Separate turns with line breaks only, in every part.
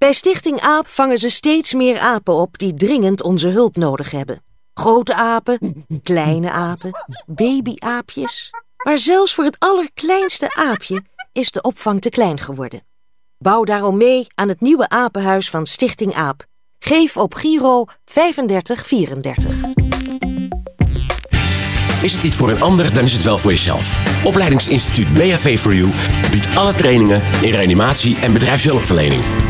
Bij Stichting AAP vangen ze steeds meer apen op die dringend onze hulp nodig hebben. Grote apen, kleine apen, babyaapjes. Maar zelfs voor het allerkleinste aapje is de opvang te klein geworden. Bouw daarom mee aan het nieuwe apenhuis van Stichting AAP. Geef op Giro 3534.
Is het niet voor een ander, dan is het wel voor jezelf. Opleidingsinstituut BHV4U biedt alle trainingen in reanimatie en bedrijfshulpverlening.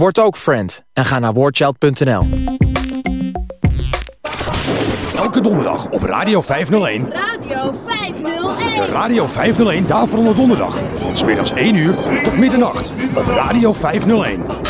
Word ook friend en ga naar warchild.nl.
Elke donderdag op Radio 501.
Radio 501.
De Radio 501 Daverende Donderdag. Van smiddags 1 uur tot middernacht op Radio 501.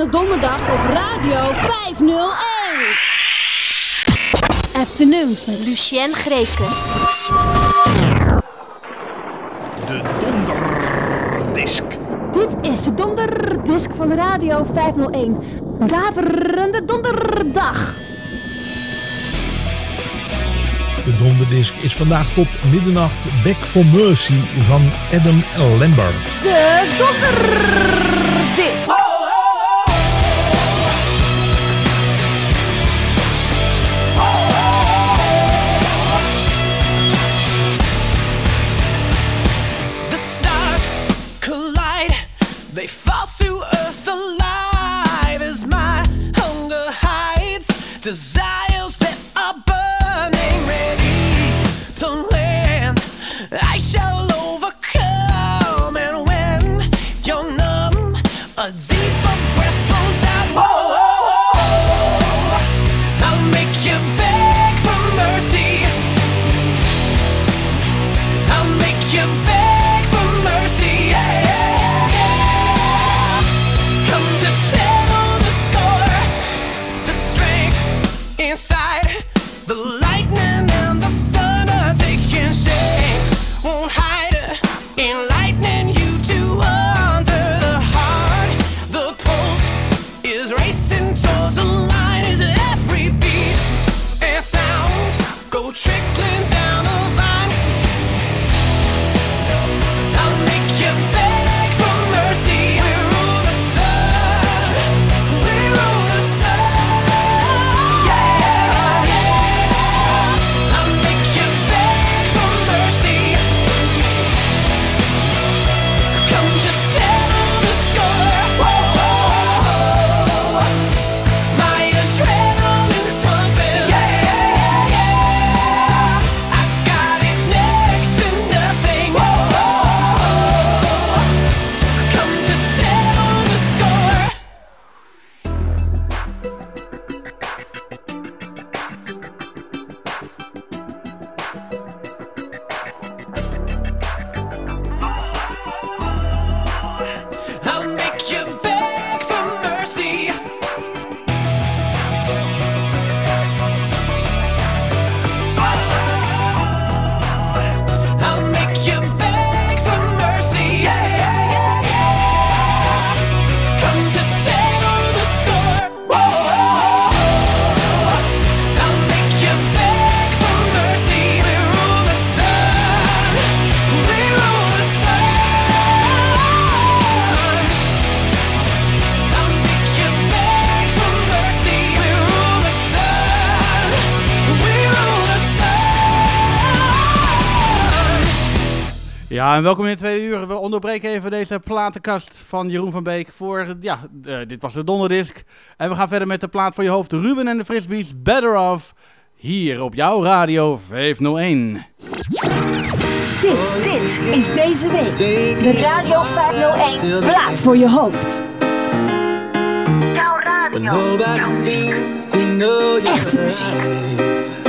Daverende Donderdag op Radio 501. Afternoons met Lucien Greefkes.
De donderdisk.
Dit is de donderdisc van Radio 501. Daverende Donderdag.
De donderdisc is vandaag tot middernacht Back for Mercy van Adam Lambert.
De Donderdisc.
Strictly
Ja, en welkom in het tweede uur. We onderbreken even deze platenkast van Jeroen van Beek voor, ja, eh, dit was de donderdisc. En we gaan verder met de plaat voor je hoofd, Ruben en de Frisbees, Better Off, hier op jouw radio 501.
Dit, dit is deze week de Radio 501 plaat voor je hoofd. Jouw radio, jouw muziek. Echte muziek.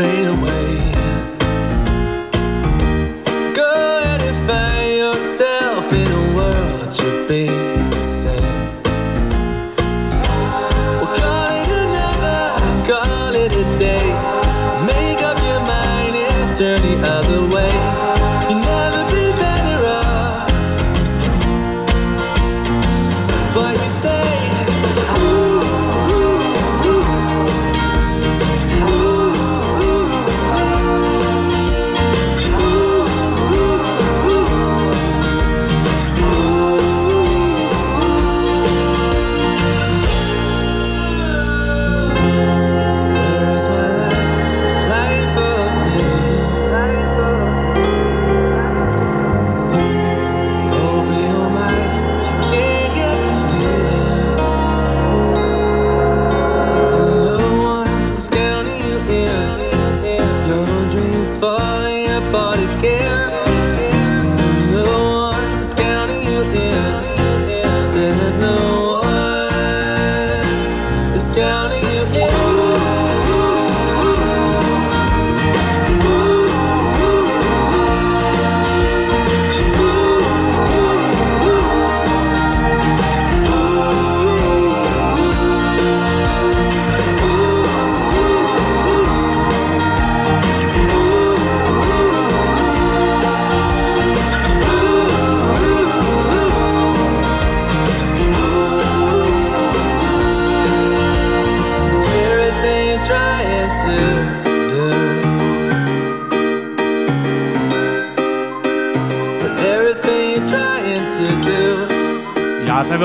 Fade away.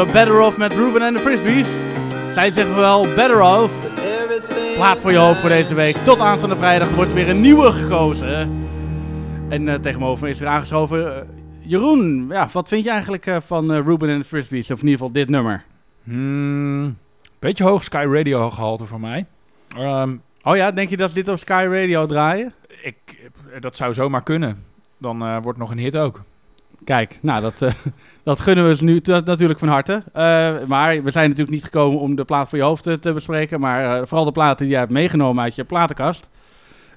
We Better Off met Ruben en de Frisbees? Zij zeggen wel Better Off. Plaat voor je hoofd voor deze week. Tot aanstaande vrijdag wordt er weer een nieuwe gekozen. En eh, tegenover me is er aangeschoven eh, Jeroen. Ja, wat vind je eigenlijk eh, van Ruben en de Frisbees? Of in ieder geval dit nummer?
Hmm, beetje hoog Sky Radio gehalte voor mij. Ehm,
oh ja, denk je dat ze dit op Sky Radio draaien?
Ik, dat zou zomaar kunnen. Dan wordt nog een hit ook.
Kijk, nou, dat, eh, dat gunnen we ze nu t- natuurlijk van harte. Eh, maar we zijn natuurlijk niet gekomen om de plaat voor je hoofd eh, te bespreken. Maar eh, vooral de platen die jij hebt meegenomen uit je platenkast.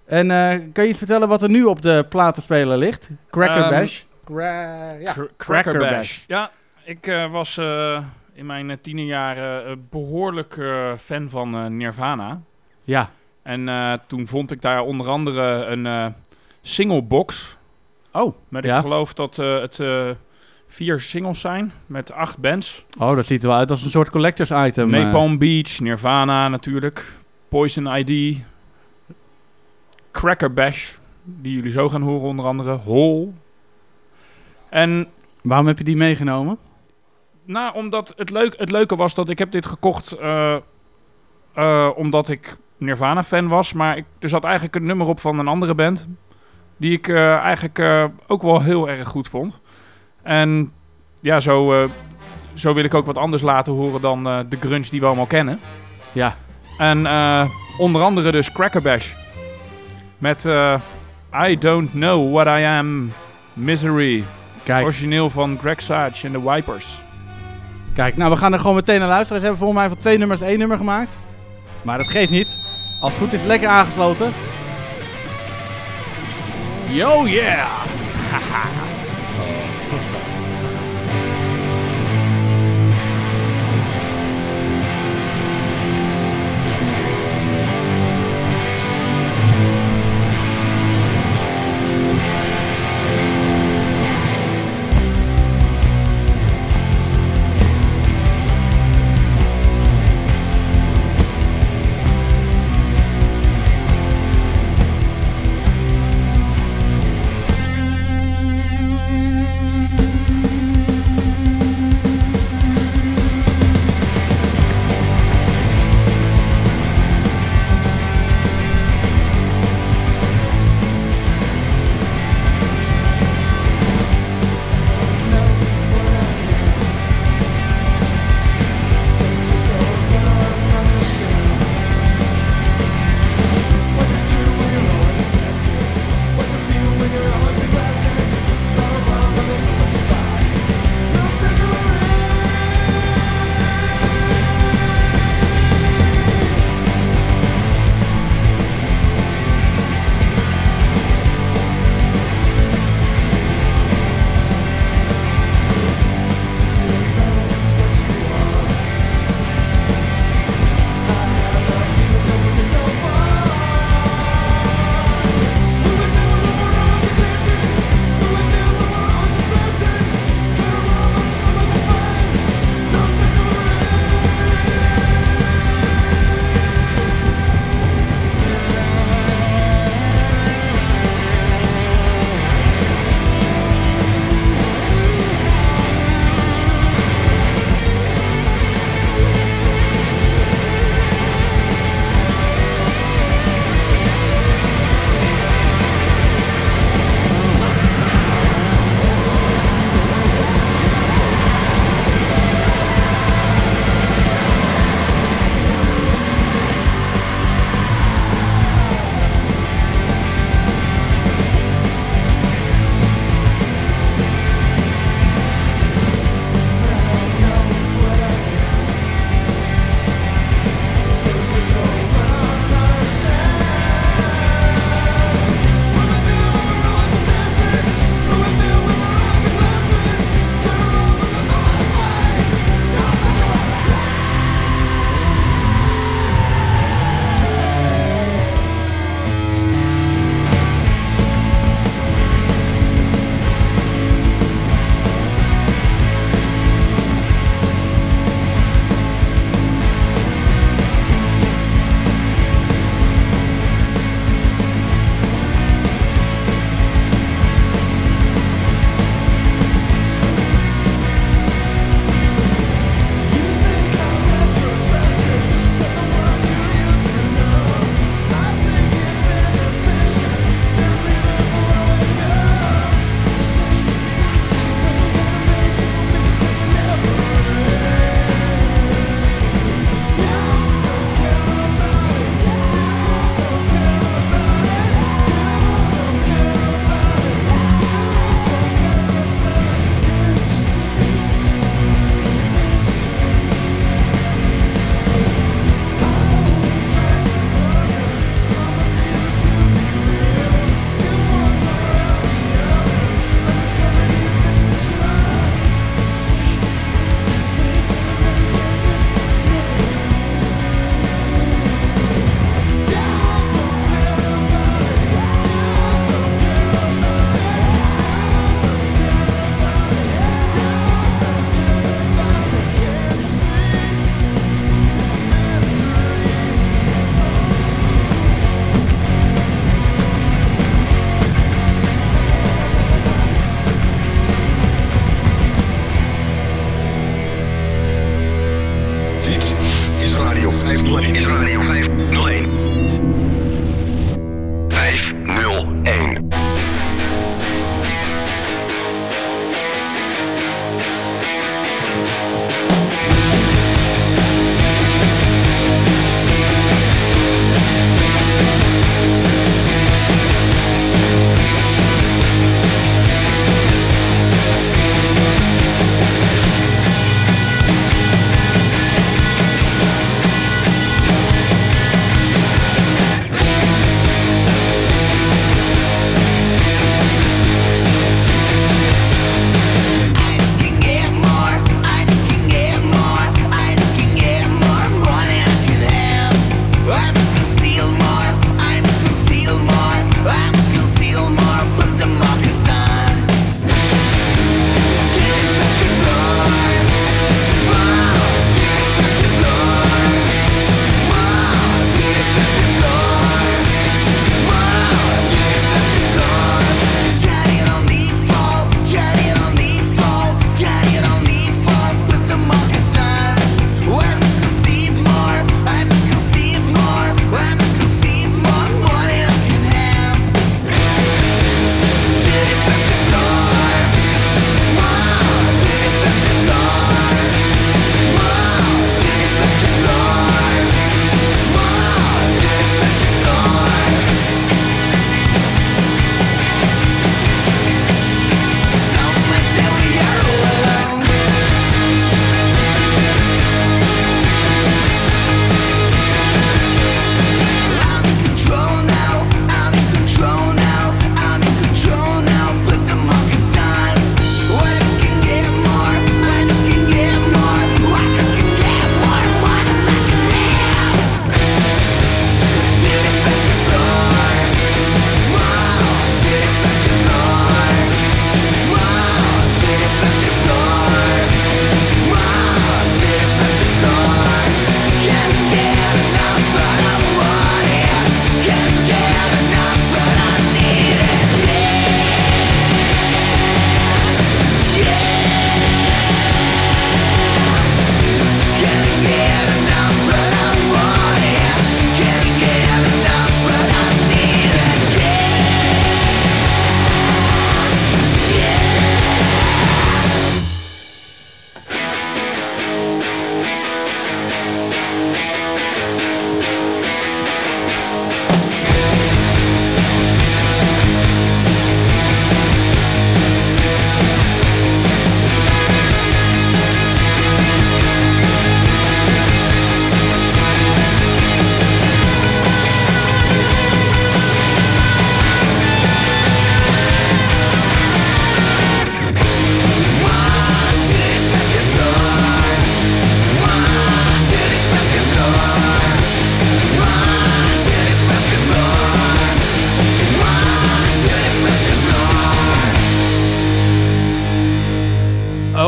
En eh, kan je iets vertellen wat er nu op de platenspeler ligt? Cracker
Ehm,
Bash? Cra- ja,
Cr- Cracker Bash. Ja, ik eh, was eh, in mijn tienerjaren eh, behoorlijk eh, fan van eh, Nirvana.
Ja.
En eh, toen vond ik daar onder andere een eh
Oh, ja.
ik geloof dat eh, het eh, vier singles zijn met acht bands.
Oh, dat ziet er wel uit als een soort collectors item. eh.
Napalm Beach, Nirvana natuurlijk, Poison ID, Cracker Bash, die jullie zo gaan horen onder andere, Hole. En
Waarom heb je die meegenomen?
nou, omdat het, leuk, het leuke was dat ik heb dit gekocht omdat ik Nirvana-fan was. Maar ik, er zat eigenlijk een nummer op van een andere band. Die ik eh, eigenlijk eh, ook wel heel erg goed vond. En ja, zo, eh, zo wil ik ook wat anders laten horen dan de grunge die we allemaal kennen.
Ja.
En onder andere dus Cracker Bash. Met I Don't Know What I Am, Misery.
Kijk.
Origineel van Greg Sage en de Wipers.
Kijk, nou, we gaan er gewoon meteen naar luisteren. Ze hebben volgens mij van twee nummers één nummer gemaakt. Maar dat geeft niet. Als het goed is, lekker aangesloten. Yo, yeah!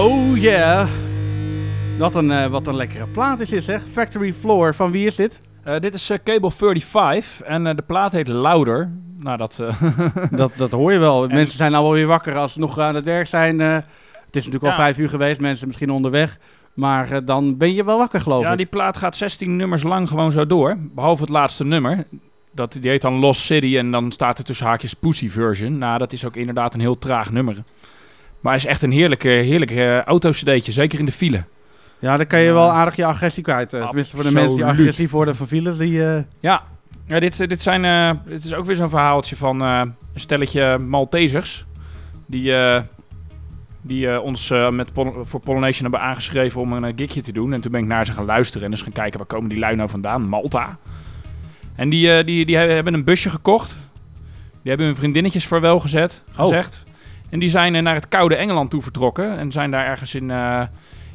yeah. Wat een, eh, wat een lekkere plaat is dit zeg. Factory Floor, van wie is dit?
Eh, dit is eh, Cable 35 en de plaat heet Louder. Nou, dat...
Dat, dat hoor je wel. Mensen zijn nou wel weer wakker als ze nog aan het werk zijn. het is natuurlijk al
Ja.
vijf uur geweest, mensen misschien onderweg. Maar dan ben je wel wakker, geloof
ja,
ik.
die plaat gaat 16 nummers lang gewoon zo door. Behalve het laatste nummer. Dat, die heet dan Lost City en dan staat er tussen haakjes Pussy version. Nou, dat is ook inderdaad een heel traag nummer. Maar is echt een heerlijke, heerlijke eh, autocd'tje, zeker in de file.
Ja, dan kan je wel aardig je agressie kwijt. eh. Tenminste, voor de mensen die agressief worden van files, die... eh,
Ja, ja dit, dit, zijn, eh, dit is ook weer zo'n verhaaltje van eh, een stelletje Maltesers. Die, eh, die eh, ons met Pol- voor Polynesian hebben aangeschreven om een gigje te doen. En toen ben ik naar ze gaan luisteren en eens gaan kijken waar komen die lui nou vandaan. Malta. En die, eh, die, die hebben een busje gekocht. Die hebben hun vriendinnetjes vaarwel gezet, gezegd. En die zijn eh, naar het koude Engeland toe vertrokken. En zijn daar ergens in, eh,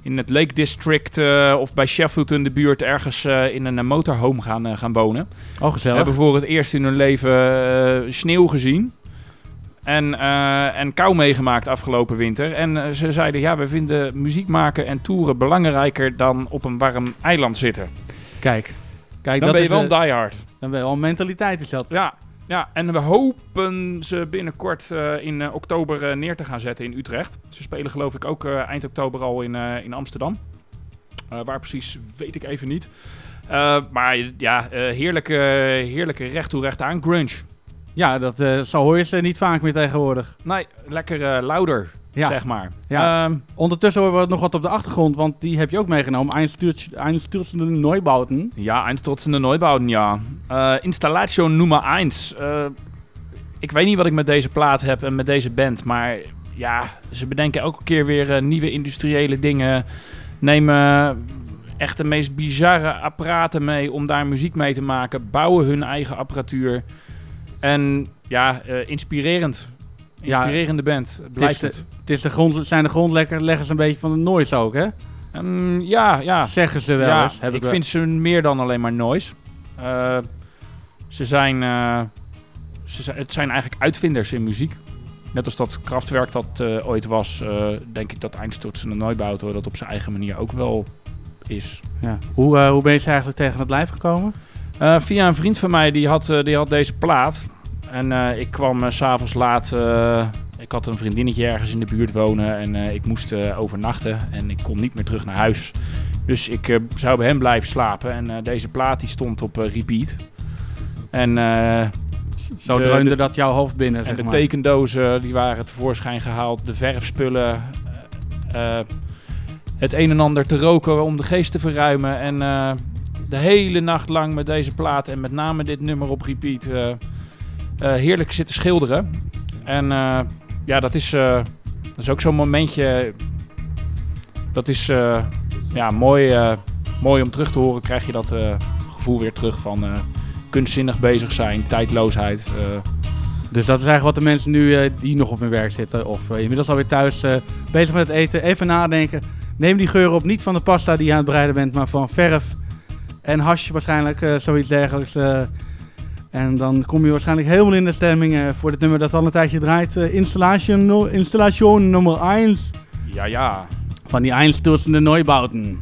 in het Lake District eh, of bij Sheffield in de buurt ergens in een motorhome gaan, gaan wonen.
Oh, gezellig.
Hebben voor het eerst in hun leven sneeuw gezien. En, en kou meegemaakt afgelopen winter. En ze zeiden, ja, we vinden muziek maken en toeren belangrijker dan op een warm eiland zitten.
Kijk. Kijk,
dan
dat
ben je wel een diehard.
Dan ben je wel een mentaliteit is dat.
Ja, ja, en we hopen ze binnenkort eh, in eh, oktober eh, neer te gaan zetten in Utrecht. Ze spelen geloof ik ook eind oktober al in, in Amsterdam. Waar precies weet ik even niet. Maar ja, heerlijke, heerlijke recht toe recht aan grunge.
Ja, dat zo hoor je ze niet vaak meer tegenwoordig.
Nee, lekker louder,
Ja.
zeg maar.
Ja.
Ehm,
Ondertussen horen we nog wat op de achtergrond, want die heb je ook meegenomen. Einstürzende Neubauten.
Ja, einstürzende Neubauten, ja. Uh, Installation nummer 1. Uh, ik weet niet wat ik met deze plaat heb en met deze band, maar ja, ze bedenken elke keer weer uh, nieuwe industriële dingen. Nemen echt de meest bizarre apparaten mee om daar muziek mee te maken. Bouwen hun eigen apparatuur. En ja, inspirerend. Inspirerende ja, band, blijft
het. Is
het.
de, het is de grond, zijn de grondleggers een beetje van de noise ook, hè?
Um, ja, ja.
Zeggen ze wel
ja,
eens. Heb
ik
ik
vind ze meer dan alleen maar noise. Uh, ze zijn, uh, ze zijn... Het zijn eigenlijk uitvinders in muziek. Net als dat krachtwerk dat uh, ooit was, denk ik dat Einstürzende Neubauten dat op zijn eigen manier ook wel is.
Ja. Hoe, hoe ben je ze eigenlijk tegen het lijf gekomen?
Via een vriend van mij, die had, die had deze plaat. En uh, ik kwam uh, s'avonds laat. uh, ik had een vriendinnetje ergens in de buurt wonen. En ik moest overnachten. En ik kon niet meer terug naar huis. Dus ik zou bij hem blijven slapen. En deze plaat die stond op repeat. En.
Zo dreunde dat jouw hoofd binnen.
En
zeg
de
maar.
tekendozen die waren tevoorschijn gehaald. De verfspullen. het een en ander te roken om de geest te verruimen. En de hele nacht lang met deze plaat en met name dit nummer op repeat heerlijk zitten schilderen. En uh, ja, dat is, dat is ook zo'n momentje. Dat is ja, mooi, mooi om terug te horen. Krijg je dat gevoel weer terug van kunstzinnig bezig zijn, tijdloosheid.
Dus dat is eigenlijk wat de mensen nu die nog op hun werk zitten of inmiddels alweer thuis bezig met het eten, even nadenken. Neem die geur op, niet van de pasta die je aan het bereiden bent, maar van verf en hash waarschijnlijk, uh, zoiets dergelijks. En dan kom je waarschijnlijk helemaal in de stemming uh, voor dit nummer dat al een tijdje draait. installation, no, installation nummer 1.
Ja, ja.
Van die Einstürzende Neubauten.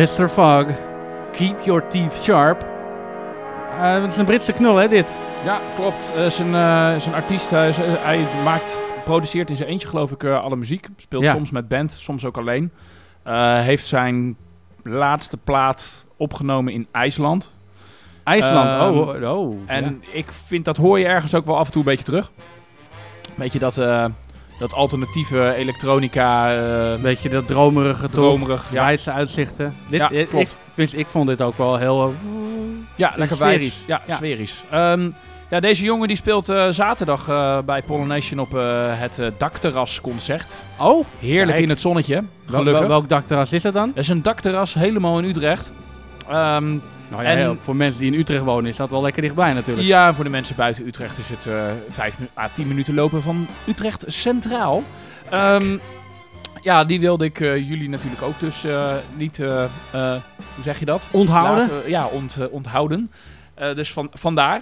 Mr. Fogg, keep your teeth sharp. Eh, het is een Britse knul, hè, dit?
Ja, klopt. Eh, zijn, eh, zijn artiest, hij, maakt, produceert in zijn eentje geloof ik alle muziek. Speelt
Ja.
soms met band, soms ook alleen. Heeft zijn laatste plaat opgenomen in IJsland.
IJsland,
Ehm,
oh, oh.
En
ja.
ik vind dat hoor je ergens ook wel af en toe een beetje terug. Beetje dat, eh, dat alternatieve elektronica. eh
Beetje dat dromerige,
dromerig. Ja,
wijze uitzichten. Dit,
Ja,
ik,
klopt.
ik, ik vond dit ook wel heel... eh,
Ja, lekker
sferisch.
Ja,
Ja.
sferisch. Ehm, ja, deze jongen die speelt eh, zaterdag bij Pollination op eh, het dakterrasconcert.
Oh,
Heerlijk
kijk.
in het zonnetje. Gelukkig.
wel- welk dakterras is dat dan?
Dat is een dakterras helemaal in Utrecht. Ehm,
Nou ja,
en-
heel- voor mensen die in Utrecht wonen is dat wel lekker dichtbij natuurlijk.
Ja, voor de mensen buiten Utrecht is het eh vijf mi- à tien minuten lopen van Utrecht Centraal. Ehm, ja, die wilde ik eh, jullie natuurlijk ook dus eh, niet, eh, eh, hoe zeg je dat?
Onthouden?
Laten- ja, ont, onthouden. Eh, dus van, vandaar.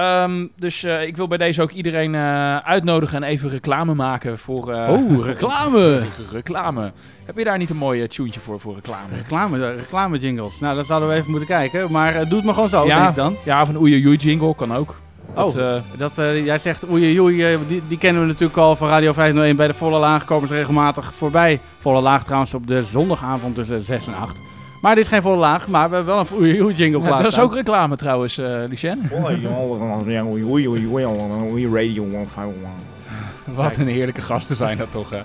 Ehm, dus eh, ik wil bij deze ook iedereen eh, uitnodigen en even reclame maken voor... eh,
Oh, reclame!
reclame. Heb je daar niet een mooi tuentje voor, voor reclame?
Reclame, reclame jingles. Nou, dat zouden we even moeten kijken. Maar doe het maar gewoon zo,
ja,
denk ik dan.
Ja, of een oei oei jingle kan ook. Dat,
oh, dat, jij zegt oei oei, die, die kennen we natuurlijk al van Radio 501 bij de volle laag komen ze regelmatig voorbij. Volle laag trouwens op de zondagavond tussen 6 en 8. Maar dit is geen volle laag, maar we hebben wel een goede goede jingle
Ja,
klaar.
dat is ook reclame trouwens, eh Lucien.
Radio 151.
Wat een heerlijke gasten zijn dat toch. hè.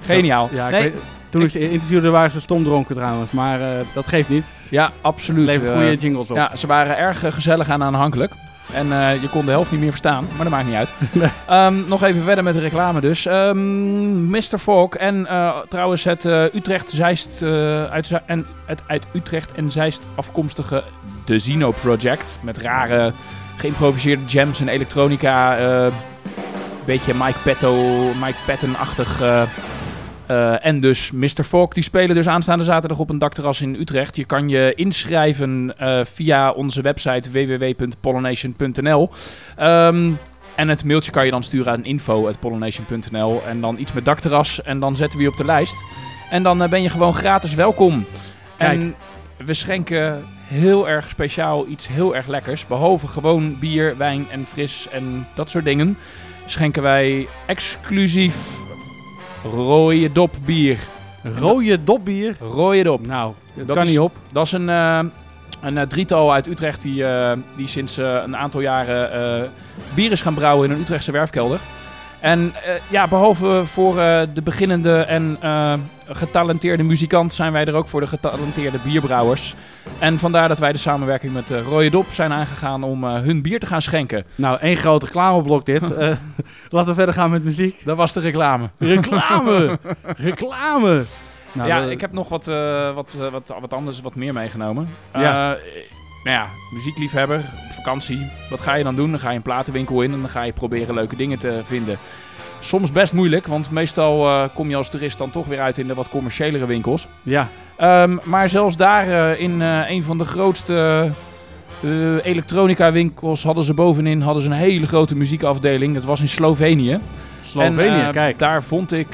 Geniaal.
Ja, ik
Nee,
weet- toen ik ze interviewde waren ze stom dronken trouwens, maar eh, dat geeft niet.
Ja, absoluut.
Levert
Eh,
goede jingles op.
Ja, ze waren erg eh, gezellig en aanhankelijk. En eh, je kon de helft niet meer verstaan, maar dat maakt niet uit. Ehm, nog even verder met de reclame dus. Ehm Mr. Falk en eh, trouwens het eh, Utrecht Zeist uit, en het uit Utrecht en Zeist afkomstige The Zeno Project. Met rare geïmproviseerde jams en elektronica. beetje Mike Petto, Mike Patton-achtig. Eh, en dus Mr. Falk, die spelen dus aanstaande zaterdag op een dakterras in Utrecht. Je kan je inschrijven eh, via onze website www.pollination.nl. Ehm, en het mailtje kan je dan sturen aan info.pollination.nl. En dan iets met dakterras. En dan zetten we je op de lijst. En dan eh, ben je gewoon gratis welkom. En we schenken heel erg speciaal iets heel erg lekkers. Behalve gewoon bier, wijn en fris en dat soort dingen. Schenken wij exclusief rode dop bier.
Rode dopbier?
Rode dop.
Nou, dat,
Dat
kan
is-
niet op.
Dat is een, eh, een eh, drietal uit Utrecht die, eh, die sinds een aantal jaren bier is gaan brouwen in een Utrechtse werfkelder. En eh, ja, behalve voor eh, de beginnende en eh, getalenteerde muzikant zijn wij er ook voor de getalenteerde bierbrouwers. En vandaar dat wij de samenwerking met uh, Rode Dop zijn aangegaan om hun bier te gaan schenken.
Nou, één grote reclameblok dit. Laten we verder gaan met muziek.
Dat was de reclame.
Reclame! reclame! Nou,
ja, ik heb nog wat, wat, wat, wat anders, wat meer meegenomen.
Ja.
Nou ja, muziekliefhebber, op vakantie. Wat ga je dan doen? Dan ga je een platenwinkel in en dan ga je proberen leuke dingen te vinden. Soms best moeilijk, want meestal eh, kom je als toerist dan toch weer uit in de wat commerciëlere winkels.
Ja.
Ehm, maar zelfs daar eh, in eh, een van de grootste elektronica winkels hadden ze bovenin hadden ze een hele grote muziekafdeling. Dat was in Slovenië.
Slovenië,
En, eh,
kijk.
Daar vond ik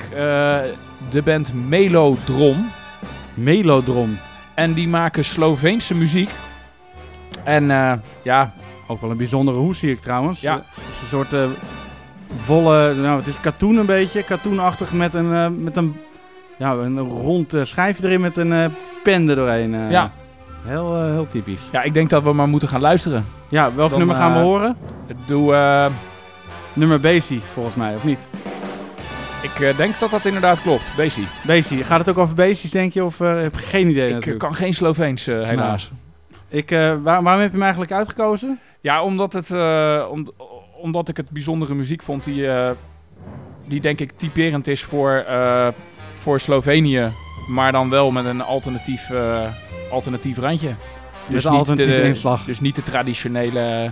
de band Melodrom.
Melodrom.
En die maken Sloveense muziek. En eh, ja...
Ook wel een bijzondere hoes zie ik trouwens.
Ja.
Het is een soort eh, volle, nou het is katoen een beetje, katoenachtig met een, eh, met een, ja, een rond schijfje erin met een pen er doorheen.
Ja.
Heel, heel typisch.
Ja, ik denk dat we maar moeten gaan luisteren.
Ja, welk
Dan,
nummer gaan we horen?
Doe...
Nummer Basie, volgens mij, of niet?
ik denk dat dat inderdaad klopt. Basie.
Basie. Gaat het ook over Basies, denk je? Of heb je geen idee
Ik
natuurlijk?
kan geen Sloveens, helaas.
Ik, eh, waar- waarom heb je hem eigenlijk uitgekozen?
Ja, omdat, het, eh, om, omdat ik het bijzondere muziek vond die, eh, die denk ik typerend is voor, voor Slovenië. Maar dan wel met een alternatief, alternatief randje.
een
niet de,
inslag.
Dus niet de traditionele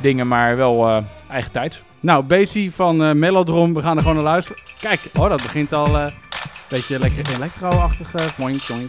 dingen, maar wel eigen tijd.
Nou, Basie van Melodrom, we gaan er gewoon naar luisteren. Kijk, oh, dat begint al een beetje lekker elektro-achtig. eh, poink, poink.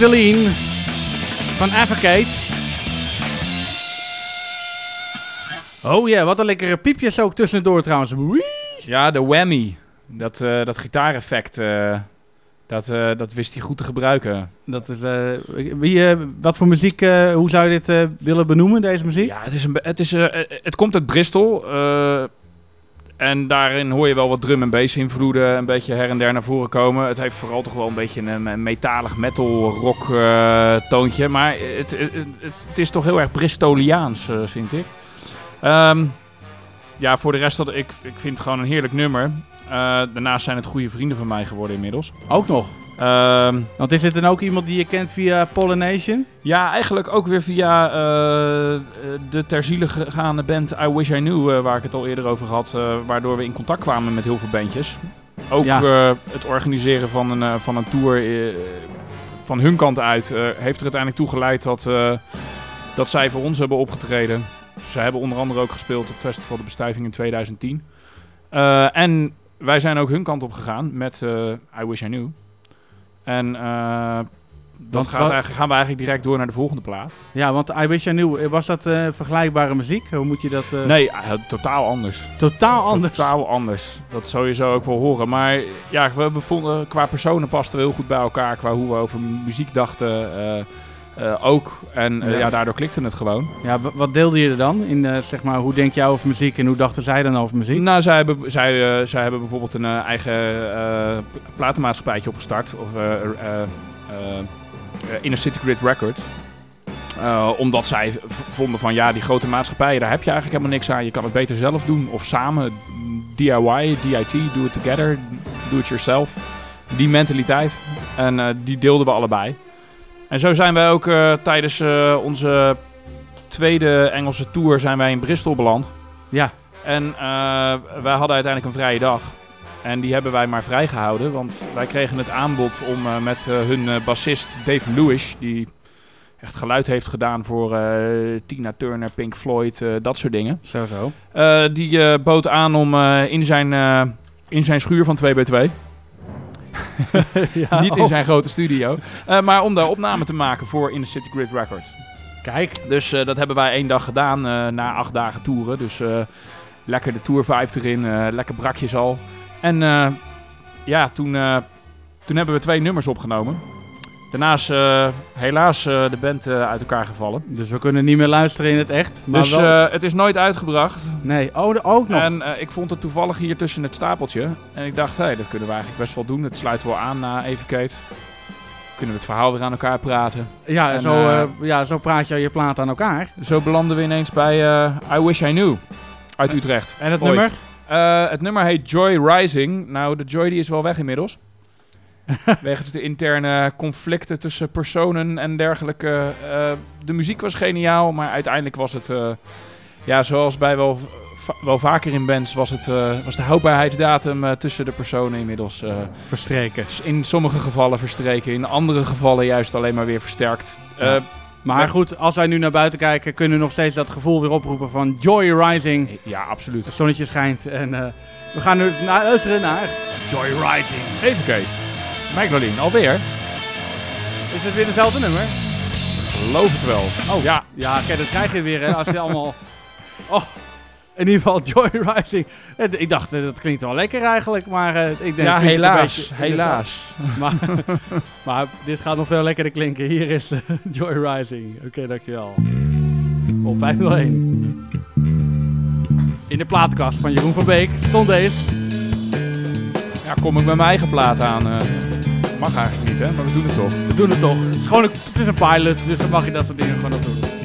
Magdalene van Advocate. Oh ja, wat een lekkere piepjes ook tussendoor trouwens. Wee.
Ja, de whammy. Dat, eh, dat gitaareffect, eh, dat, eh, dat wist hij goed te gebruiken.
Dat is, wie, wat voor muziek, hoe zou je dit willen benoemen, deze muziek?
Ja, het, is een, het, is, het komt uit Bristol. En daarin hoor je wel wat drum en bass invloeden een beetje her en der naar voren komen. Het heeft vooral toch wel een beetje een, metalig metal rock eh, toontje. Maar het, het is toch heel erg Bristoliaans, eh, vind ik. Ehm, ja, voor de rest, dat, ik, ik vind het gewoon een heerlijk nummer. Eh, daarnaast zijn het goede vrienden van mij geworden inmiddels.
Ook nog?
Ehm,
Want is dit dan ook iemand die je kent via Pollination?
ja, eigenlijk ook weer via eh, de ter ziele gegaande band I Wish I Knew, eh, waar ik het al eerder over had. eh, waardoor we in contact kwamen met heel veel bandjes. Ook
Ja.
het organiseren van een, van een tour van hun kant uit heeft er uiteindelijk toe geleid dat, dat zij voor ons hebben opgetreden. Ze hebben onder andere ook gespeeld op Festival de Bestuiving in 2010. Eh, en wij zijn ook hun kant op gegaan met I Wish I Knew. En eh, dan gaat
wat-
gaan we eigenlijk direct door naar de volgende plaat.
Ja, want I Wish I Knew, was dat eh, vergelijkbare muziek? Hoe moet je dat... eh,
Nee, totaal anders.
Totaal anders?
Totaal anders. Dat zou je zo ook wel horen. Maar ja, we, we vonden qua personen pasten we heel goed bij elkaar. Qua hoe we over muziek dachten eh, ook. En eh,
Ja.
ja. daardoor klikte het gewoon.
Ja, wa- wat deelde je er dan? In, eh, zeg maar, hoe denk jij over muziek en hoe dachten zij dan over muziek?
Nou, zij hebben, zij, zij hebben bijvoorbeeld een eigen pla- platenmaatschappijtje opgestart. Of Inner City Grid Records. Omdat zij vonden van ja, die grote maatschappijen, daar heb je eigenlijk helemaal niks aan. Je kan het beter zelf doen. Of samen, DIY, DIT, do it together, do it yourself. Die mentaliteit. En die deelden we allebei. En zo zijn wij ook eh, tijdens eh, onze tweede Engelse tour zijn wij in Bristol beland.
Ja.
En eh, wij hadden uiteindelijk een vrije dag. En die hebben wij maar vrijgehouden. Want wij kregen het aanbod om met hun bassist Dave Lewis... die echt geluid heeft gedaan voor Tina Turner, Pink Floyd, dat soort dingen.
Zo zo.
Die bood aan om in, zijn, in zijn schuur van 2x2...
Ja,
Niet in zijn grote studio. eh, maar om daar opname te maken voor In the City Grid Records.
Kijk.
Dus eh, dat hebben wij één dag gedaan eh, na acht dagen toeren. Dus lekker de tour vibe erin, lekker brakjes al. En ja, toen, toen hebben we twee nummers opgenomen. Daarnaast eh, helaas eh, de band eh, uit elkaar gevallen.
Dus we kunnen niet meer luisteren in het echt. Maar
dus
wel...
het is nooit uitgebracht.
nee, oh, de- ook nog.
En ik vond het toevallig hier tussen het stapeltje. En ik dacht, hé, dat kunnen we eigenlijk best wel doen. Het sluit wel aan na Evocate. Kunnen we het verhaal weer aan elkaar praten.
ja,
En,
zo, ja, zo praat je je plaat aan elkaar.
Zo belanden we ineens bij I Wish I Knew uit Utrecht.
En het
Ooit.
nummer?
Het nummer heet Joy Rising. Nou, de Joy die is wel weg inmiddels. Wegens de interne conflicten tussen personen en dergelijke. Eh, de muziek was geniaal, maar uiteindelijk was het... eh, ja, zoals bij wel, wel vaker in bands was, het, eh, was de houdbaarheidsdatum tussen de personen inmiddels...
Verstreken.
in sommige gevallen verstreken, in andere gevallen juist alleen maar weer versterkt.
Ja. Maar goed, als wij nu naar buiten kijken, kunnen we nog steeds dat gevoel weer oproepen van Joy Rising.
Ja, absoluut.
Het zonnetje schijnt en we gaan nu na- luisteren naar Joy Rising.
Even Kees. Magdalene, alweer?
Is het weer dezelfde nummer?
Geloof het wel.
Oh ja. Ja, kijk, dat krijg je weer hè, als je allemaal... Oh, in ieder geval Joy Rising. Ik dacht, eh, dat klinkt wel lekker eigenlijk, maar eh, ik denk...
Ja, helaas, helaas.
Maar, maar dit gaat nog veel lekkerder klinken. Hier is eh, Joy Rising. Oké, dankjewel. Op 501. In de plaatkast van Jeroen van Beek stond deze.
Ja, kom ik met mijn eigen plaat aan. Mag eigenlijk niet, hè? Maar we doen het toch.
We doen het toch. Het is, gewoon een, het is een pilot, dus dan mag je dat soort dingen gewoon nog doen.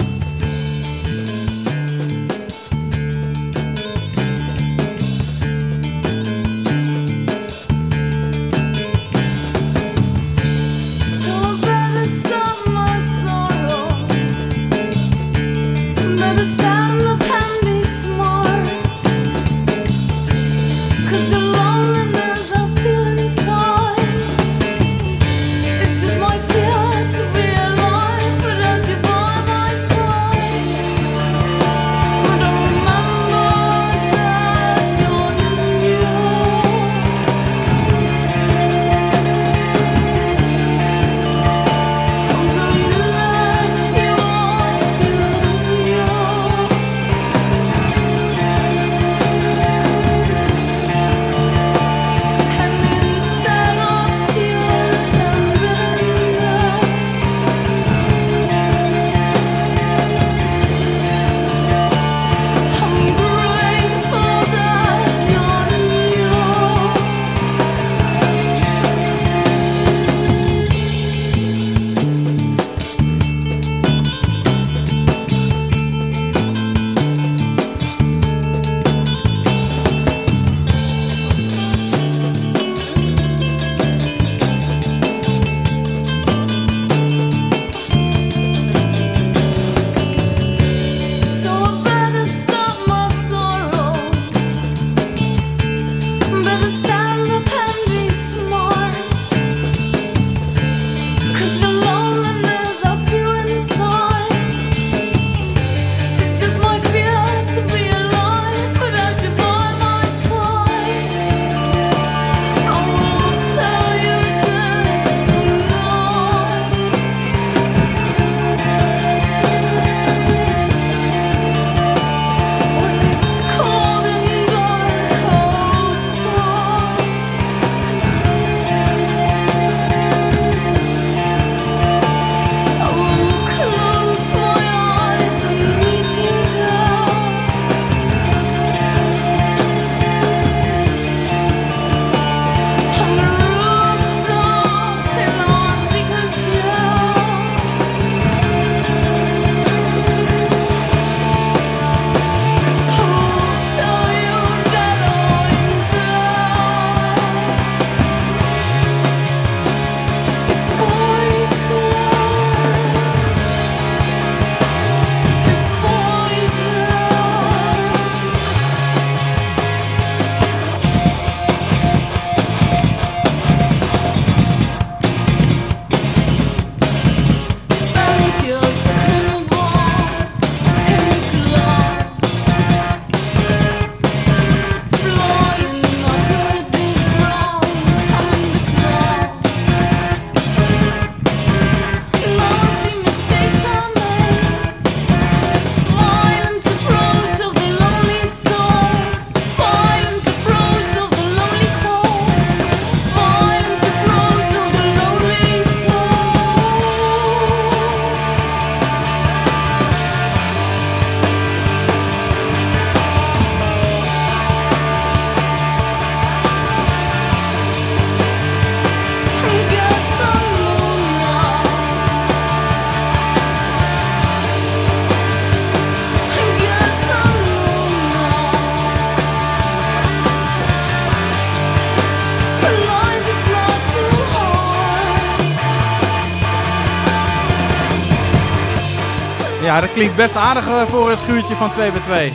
Ja, dat klinkt best aardig eh, voor een schuurtje van 2x2.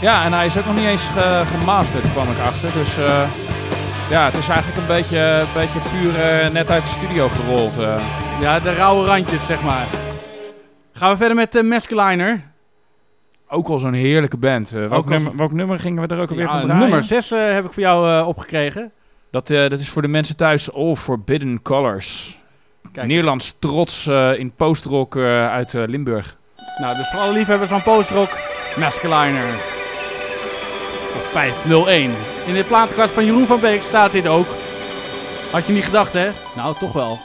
Ja, en hij is ook nog niet eens ge- gemasterd, kwam ik achter. Dus eh, ja, het is eigenlijk een beetje, een beetje puur eh, net uit de studio gerold. eh.
Ja, de rauwe randjes, zeg maar. Gaan we verder met de Masculiner.
Ook al zo'n heerlijke band. Eh, welk,
Ook
nummer, welk nummer gingen we er ook alweer
Ja,
van draaien?
nummer 6 heb ik voor jou eh, opgekregen.
Dat, eh, dat is voor de mensen thuis All Forbidden Colors.
Kijk.
Nederlands trots eh, in postrock eh, uit eh, Limburg.
Nou, dus voor alle liefhebbers van postrock, Masculiner. Op 501. In de platenkast van Jeroen van Beek staat dit ook. Had je niet gedacht, hè? Nou, toch wel.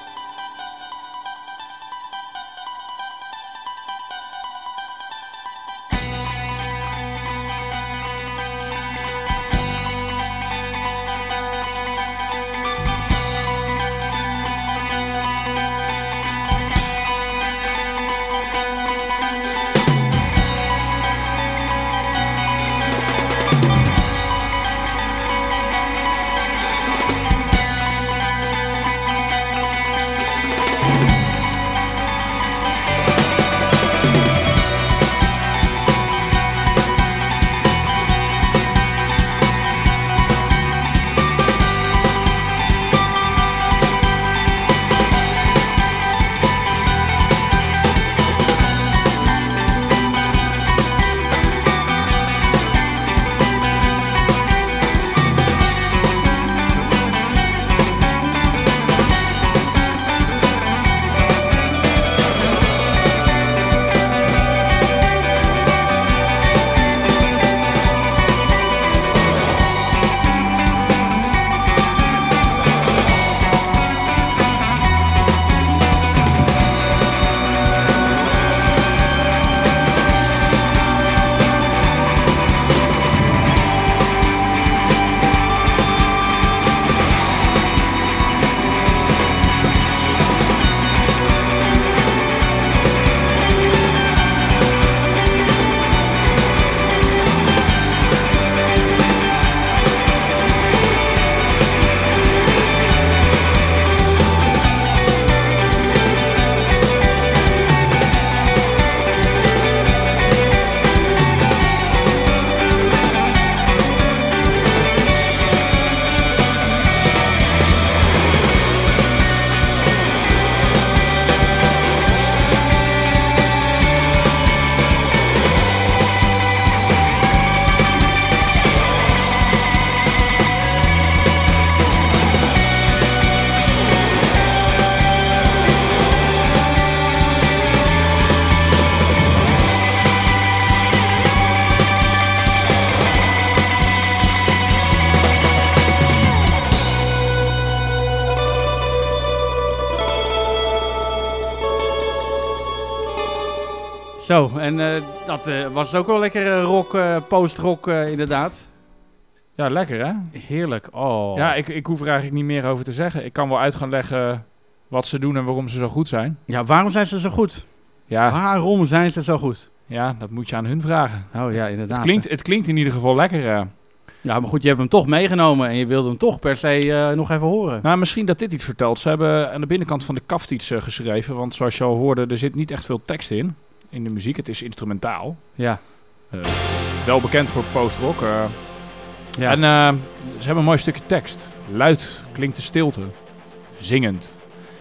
En eh, dat eh, was ook wel lekker eh, rock, eh, post-rock eh, inderdaad.
Ja, lekker hè?
Heerlijk. Oh.
Ja, ik, ik hoef er eigenlijk niet meer over te zeggen. Ik kan wel uit gaan leggen wat ze doen en waarom ze zo goed zijn.
Ja, waarom zijn ze zo goed?
Ja,
Waarom zijn ze zo goed?
ja dat moet je aan hun vragen.
Oh ja, inderdaad.
Het klinkt, het klinkt in ieder geval lekker.
Ja, maar goed, je hebt hem toch meegenomen en je wilde hem toch per se eh, nog even horen.
Nou, misschien dat dit iets vertelt. Ze hebben aan de binnenkant van de kaft iets geschreven. Want zoals je al hoorde, er zit niet echt veel tekst in. In de muziek. Het is instrumentaal.
Ja.
Eh, wel bekend voor postrock. eh.
Ja.
En eh, ze hebben een mooi stukje tekst. Luid klinkt de stilte. Zingend.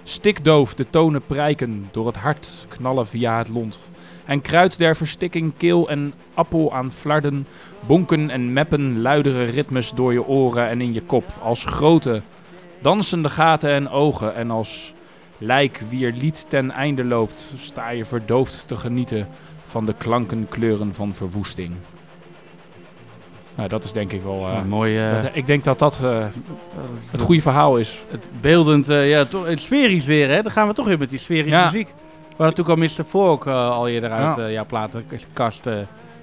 Stikdoof de tonen prijken. Door het hart knallen via het lont. En kruid der verstikking, keel en appel aan flarden. Bonken en meppen luidere ritmes door je oren en in je kop. Als grote, dansende gaten en ogen. En als lijk wier lied ten einde loopt. Sta je verdoofd te genieten van de klankenkleuren van verwoesting. Nou, dat is denk ik wel...
mooi. eh,
dat- ik denk dat dat eh, het goede verhaal is.
Het beeldend, ja, toch, het sferisch weer, hè? Dan gaan we toch weer met die sferische
Ja.
muziek. We hadden natuurlijk al Mr. Folk eh, al eerder uit
Ja.
jouw platenkast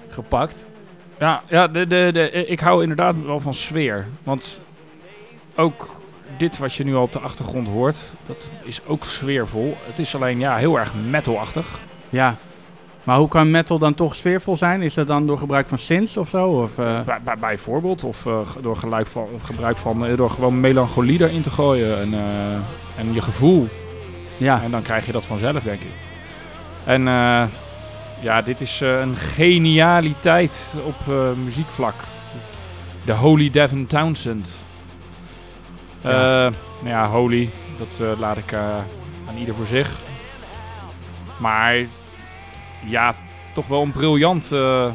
gepakt.
Ja, ja de, de, de, ik hou inderdaad wel van sfeer. Want ook dit wat je nu al op de achtergrond hoort, dat is ook sfeervol. Het is alleen ja, heel erg metalachtig.
Ja. Maar hoe kan metal dan toch sfeervol zijn? Is dat dan door gebruik van synths of zo? Of, eh,
Bij, bij, bijvoorbeeld, of eh, door geluid van, gebruik van, eh, door gewoon melancholie erin te gooien en, en je gevoel.
Ja.
En dan krijg je dat vanzelf, denk ik. En ja, dit is een genialiteit op muziekvlak. De Holy Devin Townsend. Eh,
Ja.
nou ja, Holy, dat eh, laat ik eh, aan ieder voor zich. Maar ja, toch wel een briljant, eh,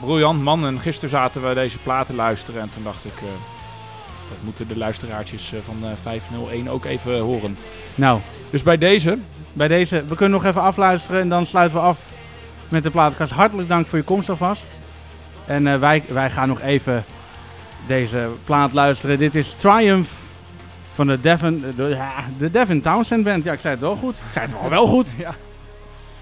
briljant man. En gisteren zaten we deze platen luisteren en toen dacht ik... eh, dat moeten de luisteraartjes eh, van eh, 501 ook even horen.
Nou,
Dus bij deze...
bij deze, we kunnen nog even afluisteren en dan sluiten we af met de platenkast. Hartelijk dank voor je komst alvast. En eh, wij, wij gaan nog even deze plaat luisteren. Dit is Triumph van de Devin, de, ja, de Devin Townsend Band. Ja, ik zei het wel goed. Ik zei het wel, wel goed. Ja.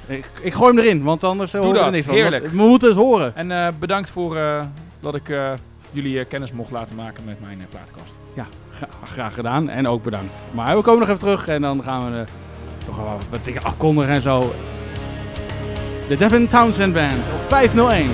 Ik, ik gooi hem erin, want anders
Doe
horen we
dat,
niks van.
heerlijk.
Want We moeten het horen.
En eh, bedankt voor eh, dat ik eh, jullie eh, kennis mocht laten maken met mijn eh, plaatkast.
Ja, gra- graag gedaan en ook bedankt. Maar we komen nog even terug en dan gaan we eh, nog wel wat dingen afkondigen en zo. De Devin Townsend Band op 501.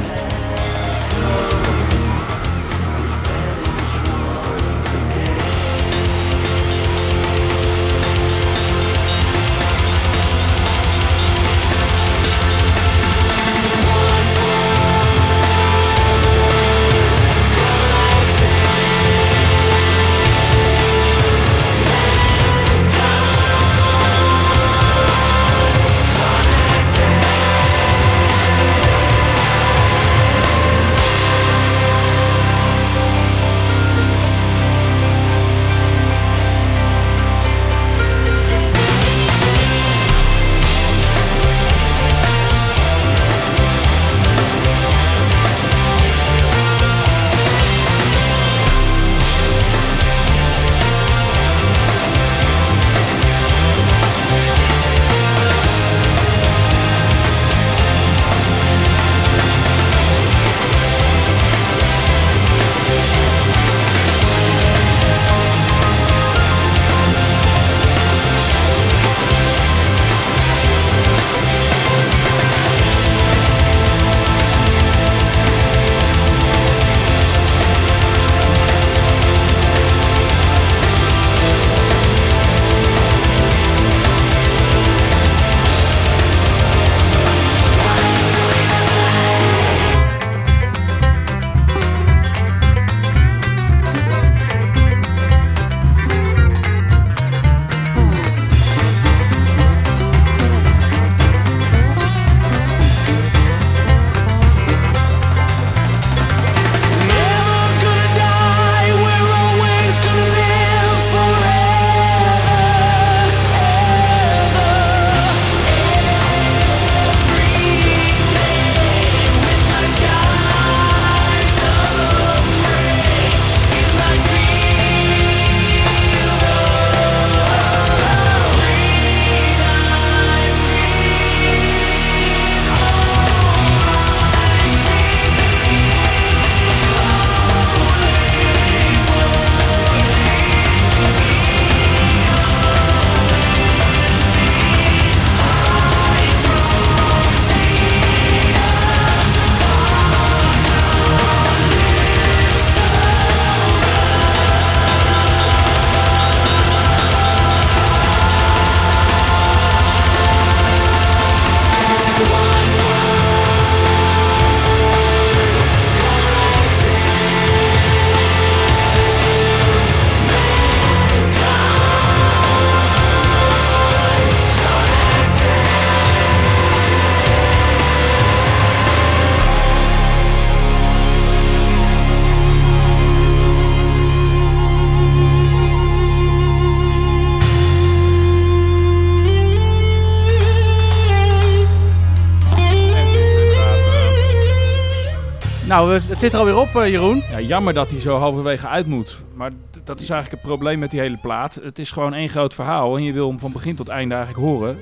Nou, het zit er alweer op, eh, Jeroen.
Ja, jammer dat hij zo halverwege uit moet. Maar dat is eigenlijk het probleem met die hele plaat. Het is gewoon één groot verhaal en je wil hem van begin tot einde eigenlijk horen.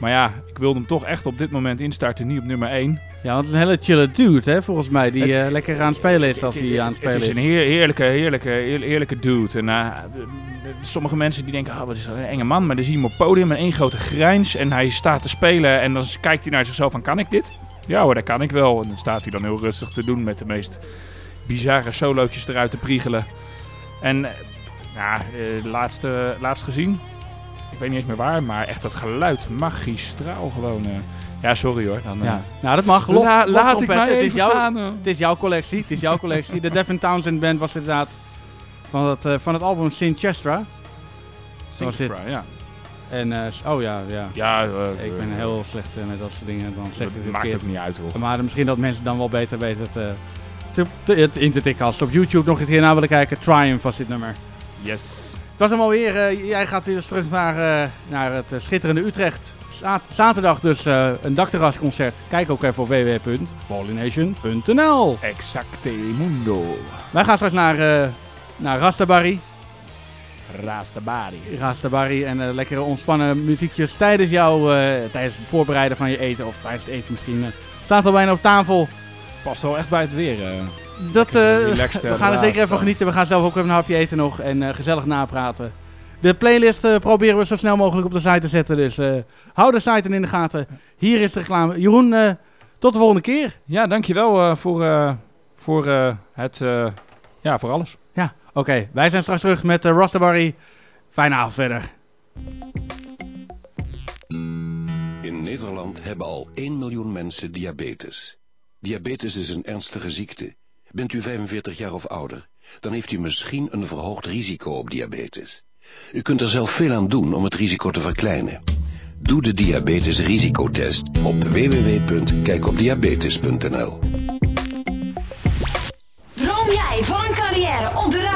Maar ja, ik wilde hem toch echt op dit moment instarten, niet op nummer 1.
Ja, want het is een hele chille dude, hè, volgens mij. Die
Het-
eh, lekker aan het spelen is als hij aan het spelen
Het is
is.
een heer- heerlijke, heerlijke, heer- heerlijke dude. En eh, sommige mensen die denken, ah, wat is dat een enge man. Maar dan zie je hem op het podium met één grote grijns. En hij staat te spelen en dan kijkt hij naar zichzelf van, kan ik dit? Ja hoor, dat kan ik wel. En dan staat hij dan heel rustig te doen met de meest bizarre solootjes eruit te priegelen. En eh, ja, eh, laatste, laatst gezien. Ik weet niet eens meer waar, maar echt dat geluid magistraal gewoon. eh. ja, sorry hoor. Dan, eh,
Ja. Nou, dat mag. Lof,
La-
lof
laat ik mij
het, is jouw,
gaan, eh.
het is jouw collectie. Het is jouw collectie. De Devin Townsend Band was inderdaad van het, eh, van het album Sinchestra.
Sinchestra, ja.
En, eh, oh ja, ja.
Ja, eh,
ik ben heel slecht eh, met dat soort dingen. Dan zeg het
maakt ook niet uit, hoor.
Maar misschien dat mensen dan wel beter weten te, te, in te tikken. Als ze op YouTube nog een keer naar willen kijken. Triumph was dit nummer.
Yes.
Het was hem alweer. eh, jij gaat weer eens terug naar, naar het schitterende Utrecht. Za- zaterdag dus een dakterrasconcert. Kijk ook even op www.pollination.nl
Exacte mundo.
Wij gaan straks naar, naar Rastabari.
Rastabari.
Rastabari en eh, lekkere ontspannen muziekjes tijdens jou, eh, tijdens het voorbereiden van je eten. Of tijdens het eten misschien. eh, staat al bijna op tafel.
Past wel echt bij het weer. eh.
Dat, eh, we gaan er zeker even genieten. We gaan zelf ook even een hapje eten nog en eh, gezellig napraten. De playlist eh, proberen we zo snel mogelijk op de site te zetten. Dus eh, hou de site in de gaten. Hier is de reclame. Jeroen, eh, tot de volgende keer.
Ja, dankjewel eh voor, eh, voor eh, het... eh, ja, voor alles.
Oké. Wij zijn straks terug met uh, Rastabarry. Fijne avond verder.
In Nederland hebben al 1 miljoen mensen diabetes. Diabetes is een ernstige ziekte. Bent u 45 jaar of ouder, dan heeft u misschien een verhoogd risico op diabetes. U kunt er zelf veel aan doen om het risico te verkleinen. Doe de diabetesrisicotest op www.kijkopdiabetes.nl
Droom jij van een carrière op de radio?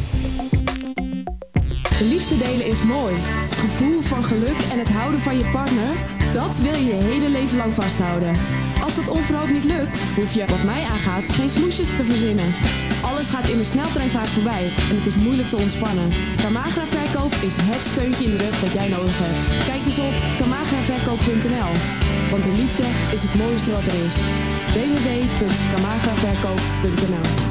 De liefde delen is mooi. Het gevoel van geluk en het houden van je partner, dat wil je je hele leven lang vasthouden. Als dat onverhoopt niet lukt, hoef je, wat mij aangaat, geen smoesjes te verzinnen. Alles gaat in een sneltreinvaart voorbij en het is moeilijk te ontspannen. Kamagra Verkoop is het steuntje in de rug dat jij nodig hebt. Kijk eens op kamagraverkoop.nl, want de liefde is het mooiste wat er is. www.kamagraverkoop.nl